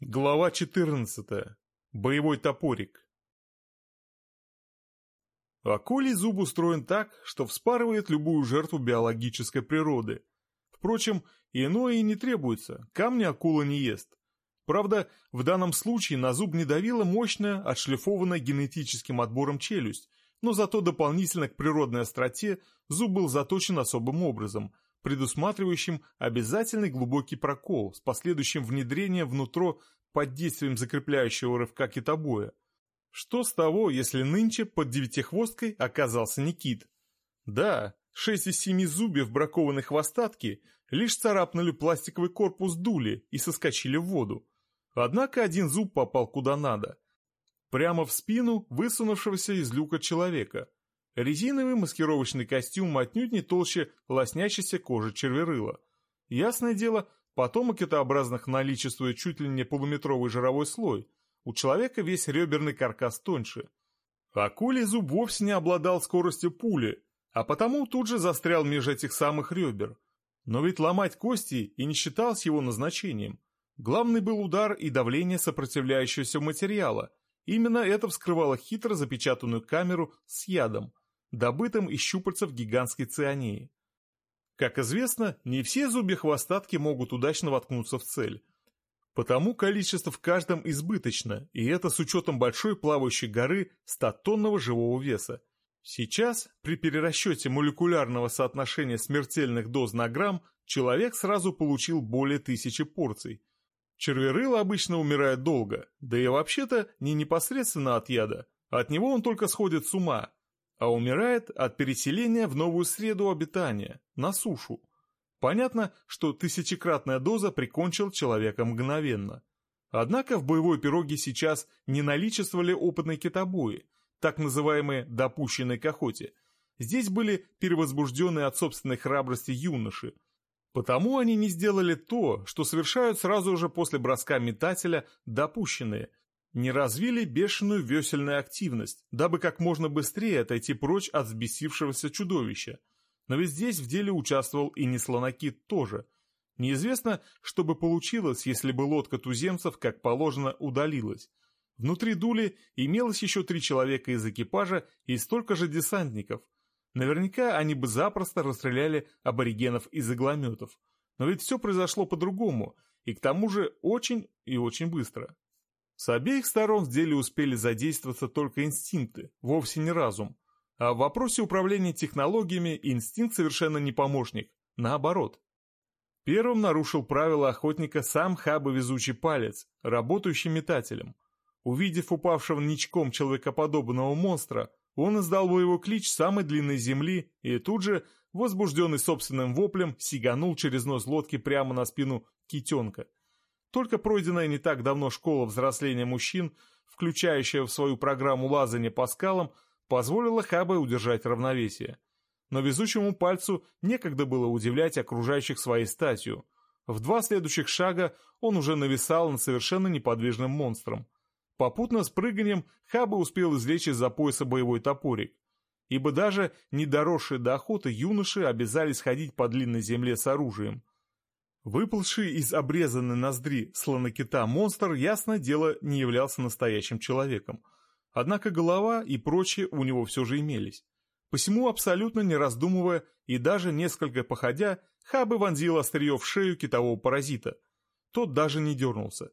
Глава 14. Боевой топорик. Акулий зуб устроен так, что вспарывает любую жертву биологической природы. Впрочем, иное и не требуется, камни акула не ест. Правда, в данном случае на зуб не давила мощная, отшлифованная генетическим отбором челюсть, но зато дополнительно к природной остроте зуб был заточен особым образом – предусматривающим обязательный глубокий прокол с последующим внедрением внутрь под действием закрепляющего рывка китобоя. Что с того, если нынче под девятихвосткой оказался не кит? Да, шесть из семи зубьев бракованной хвостатки лишь царапнули пластиковый корпус дули и соскочили в воду. Однако один зуб попал куда надо. Прямо в спину высунувшегося из люка человека – Резиновый маскировочный костюм отнюдь не толще лоснящейся кожи черверыла. Ясное дело, потомок китообразных наличествует чуть ли не полуметровый жировой слой. У человека весь реберный каркас тоньше. Акулий зуб вовсе не обладал скоростью пули, а потому тут же застрял меж этих самых ребер. Но ведь ломать кости и не считалось его назначением. Главный был удар и давление сопротивляющегося материала. Именно это вскрывало хитро запечатанную камеру с ядом добытым из щупальцев гигантской циании. Как известно, не все зубья хвостатки могут удачно воткнуться в цель. Потому количество в каждом избыточно, и это с учетом большой плавающей горы 100-тонного живого веса. Сейчас, при перерасчете молекулярного соотношения смертельных доз на грамм, человек сразу получил более тысячи порций. Черверыло обычно умирает долго, да и вообще-то не непосредственно от яда, от него он только сходит с ума, а умирает от переселения в новую среду обитания, на сушу. Понятно, что тысячекратная доза прикончил человека мгновенно. Однако в боевой пироге сейчас не наличествовали опытные китобои, так называемые «допущенные к охоте». Здесь были перевозбужденные от собственной храбрости юноши. Потому они не сделали то, что совершают сразу же после броска метателя допущенные, не развили бешеную весельную активность, дабы как можно быстрее отойти прочь от взбесившегося чудовища. Но ведь здесь в деле участвовал и не слонокит тоже. Неизвестно, что бы получилось, если бы лодка туземцев, как положено, удалилась. Внутри дули имелось еще три человека из экипажа и столько же десантников. Наверняка они бы запросто расстреляли аборигенов из иглометов. Но ведь все произошло по-другому, и к тому же очень и очень быстро. С обеих сторон в деле успели задействоваться только инстинкты, вовсе не разум. А в вопросе управления технологиями инстинкт совершенно не помощник, наоборот. Первым нарушил правила охотника сам хаба-везучий палец, работающий метателем. Увидев упавшего ничком человекоподобного монстра, он издал боевой клич самой длинной земли и тут же, возбужденный собственным воплем, сиганул через нос лодки прямо на спину китенка – только пройденная не так давно школа взросления мужчин, включающая в свою программу лазания по скалам, позволила Хабе удержать равновесие. Но везучему пальцу некогда было удивлять окружающих своей статью. В два следующих шага он уже нависал над совершенно неподвижным монстром. Попутно с прыганием Хаба успел извлечь из-за пояса боевой топорик. Ибо даже недоросшие до охоты юноши обязались ходить по длинной земле с оружием. Выпалший из обрезанной ноздри слонокита монстр, ясно дело, не являлся настоящим человеком. Однако голова и прочее у него все же имелись. Посему, абсолютно не раздумывая и даже несколько походя, Хабы вонзил острие в шею китового паразита. Тот даже не дернулся.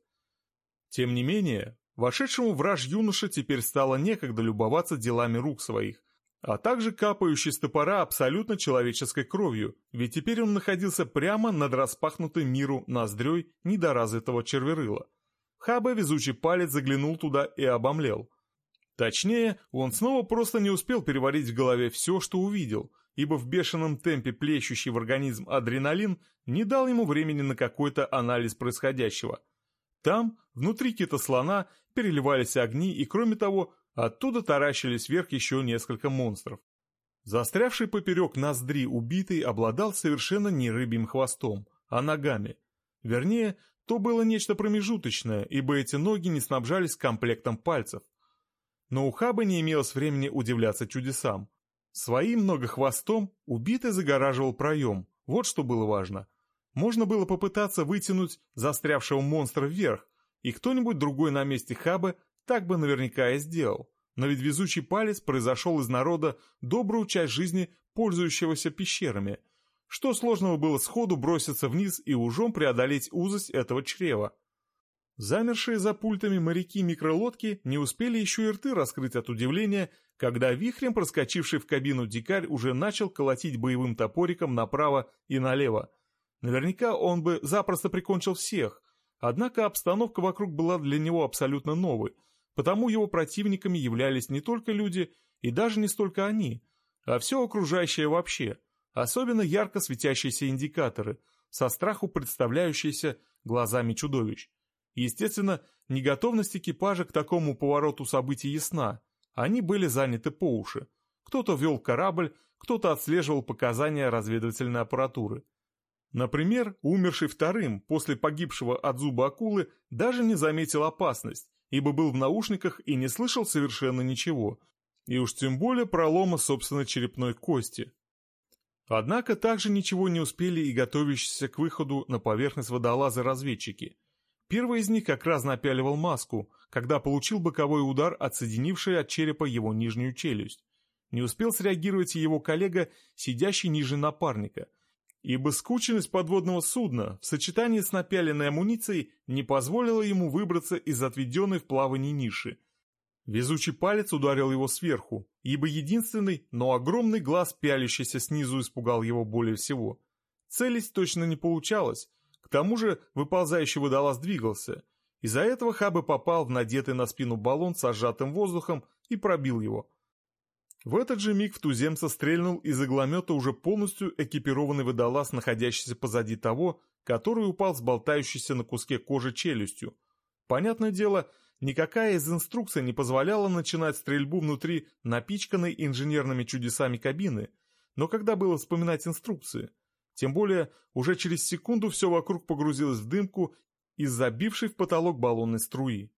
Тем не менее, вошедшему враж юноше теперь стало некогда любоваться делами рук своих, а также капающий с топора абсолютно человеческой кровью, ведь теперь он находился прямо над распахнутой миру ноздрёй недоразвитого черверыла. Хаба везучий палец заглянул туда и обомлел. Точнее, он снова просто не успел переварить в голове все, что увидел, ибо в бешеном темпе плещущий в организм адреналин не дал ему времени на какой-то анализ происходящего. Там, внутри кита-слона, переливались огни и, кроме того, Оттуда таращились вверх еще несколько монстров. Застрявший поперек ноздри убитый обладал совершенно не рыбьим хвостом, а ногами. Вернее, то было нечто промежуточное, ибо эти ноги не снабжались комплектом пальцев. Но у Хаба не имелось времени удивляться чудесам. Своим многохвостом убитый загораживал проем, вот что было важно. Можно было попытаться вытянуть застрявшего монстра вверх, и кто-нибудь другой на месте хаба так бы наверняка и сделал. Но ведь везучий палец произошел из народа добрую часть жизни, пользующегося пещерами. Что сложного было сходу броситься вниз и ужом преодолеть узость этого чрева? Замершие за пультами моряки микролодки не успели еще и рты раскрыть от удивления, когда вихрем проскочивший в кабину дикарь уже начал колотить боевым топориком направо и налево. Наверняка он бы запросто прикончил всех, однако обстановка вокруг была для него абсолютно новой, потому его противниками являлись не только люди и даже не столько они, а все окружающее вообще, особенно ярко светящиеся индикаторы, со страху представляющиеся глазами чудовищ. Естественно, неготовность экипажа к такому повороту событий ясна. Они были заняты по уши. Кто-то вел корабль, кто-то отслеживал показания разведывательной аппаратуры. Например, умерший вторым после погибшего от зуба акулы даже не заметил опасность, ибо был в наушниках и не слышал совершенно ничего, и уж тем более пролома собственной черепной кости. Однако также ничего не успели и готовящиеся к выходу на поверхность водолазы разведчики. Первый из них как раз напяливал маску, когда получил боковой удар, отсоединивший от черепа его нижнюю челюсть. Не успел среагировать его коллега, сидящий ниже напарника, ибо скученность подводного судна в сочетании с напяленной амуницией не позволила ему выбраться из отведенной в плавании ниши. Везучий палец ударил его сверху, ибо единственный, но огромный глаз, пялящийся снизу, испугал его более всего. Целить точно не получалось, к тому же выползающий водолаз двигался. Из-за этого Хабы попал в надетый на спину баллон с сжатым воздухом и пробил его. В этот же миг в туземца стрельнул из игломета уже полностью экипированный водолаз, находящийся позади того, который упал с болтающейся на куске кожи челюстью. Понятное дело, никакая из инструкций не позволяла начинать стрельбу внутри напичканной инженерными чудесами кабины, но когда было вспоминать инструкции – тем более, уже через секунду все вокруг погрузилось в дымку из забившей в потолок баллонной струи.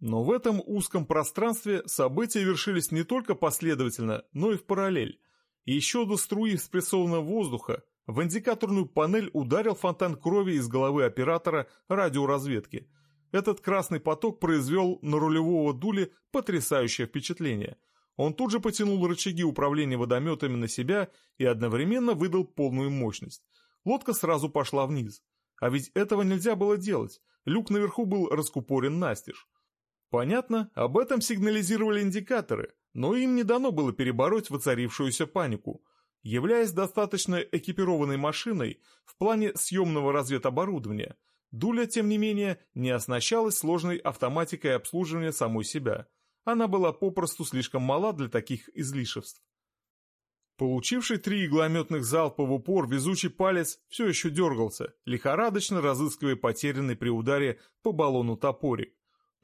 Но в этом узком пространстве события вершились не только последовательно, но и в параллель. Еще до струи спрессованного воздуха в индикаторную панель ударил фонтан крови из головы оператора радиоразведки. Этот красный поток произвел на рулевого дули потрясающее впечатление – он тут же потянул рычаги управления водометами на себя и одновременно выдал полную мощность. Лодка сразу пошла вниз. А ведь этого нельзя было делать. Люк наверху был раскупорен настежь. Понятно, об этом сигнализировали индикаторы, но им не дано было перебороть воцарившуюся панику. Являясь достаточно экипированной машиной в плане съемного разведоборудования, Дуля, тем не менее, не оснащалась сложной автоматикой обслуживания самой себя – она была попросту слишком мала для таких излишеств. Получивший три иглометных залпа в упор, везучий палец все еще дергался, лихорадочно разыскивая потерянный при ударе по баллону топорик.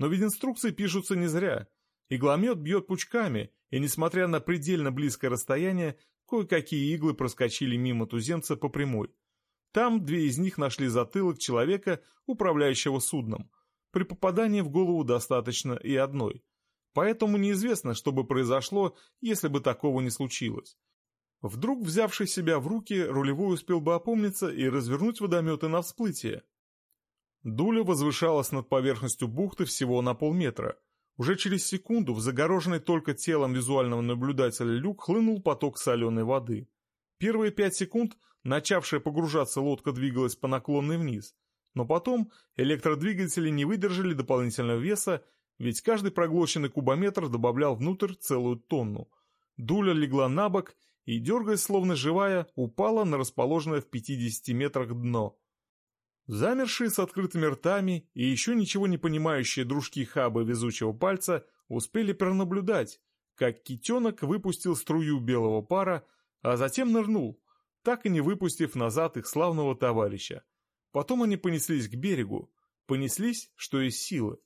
Но ведь инструкции пишутся не зря. Игломет бьет пучками, и несмотря на предельно близкое расстояние, кое-какие иглы проскочили мимо туземца по прямой. Там две из них нашли затылок человека, управляющего судном. При попадании в голову достаточно и одной. Поэтому неизвестно, что бы произошло, если бы такого не случилось. Вдруг, взявший себя в руки, рулевой успел бы опомниться и развернуть водометы на всплытие. Дуля возвышалась над поверхностью бухты всего на полметра. Уже через секунду в загороженный только телом визуального наблюдателя люк хлынул поток соленой воды. Первые пять секунд начавшая погружаться лодка двигалась по наклонной вниз, но потом электродвигатели не выдержали дополнительного веса ведь каждый проглоченный кубометр добавлял внутрь целую тонну. Дуля легла на бок и, дергаясь словно живая, упала на расположенное в 50 метрах дно. Замершие с открытыми ртами и еще ничего не понимающие дружки хаба везучего пальца успели пронаблюдать, как китенок выпустил струю белого пара, а затем нырнул, так и не выпустив назад их славного товарища. Потом они понеслись к берегу, понеслись, что из силы.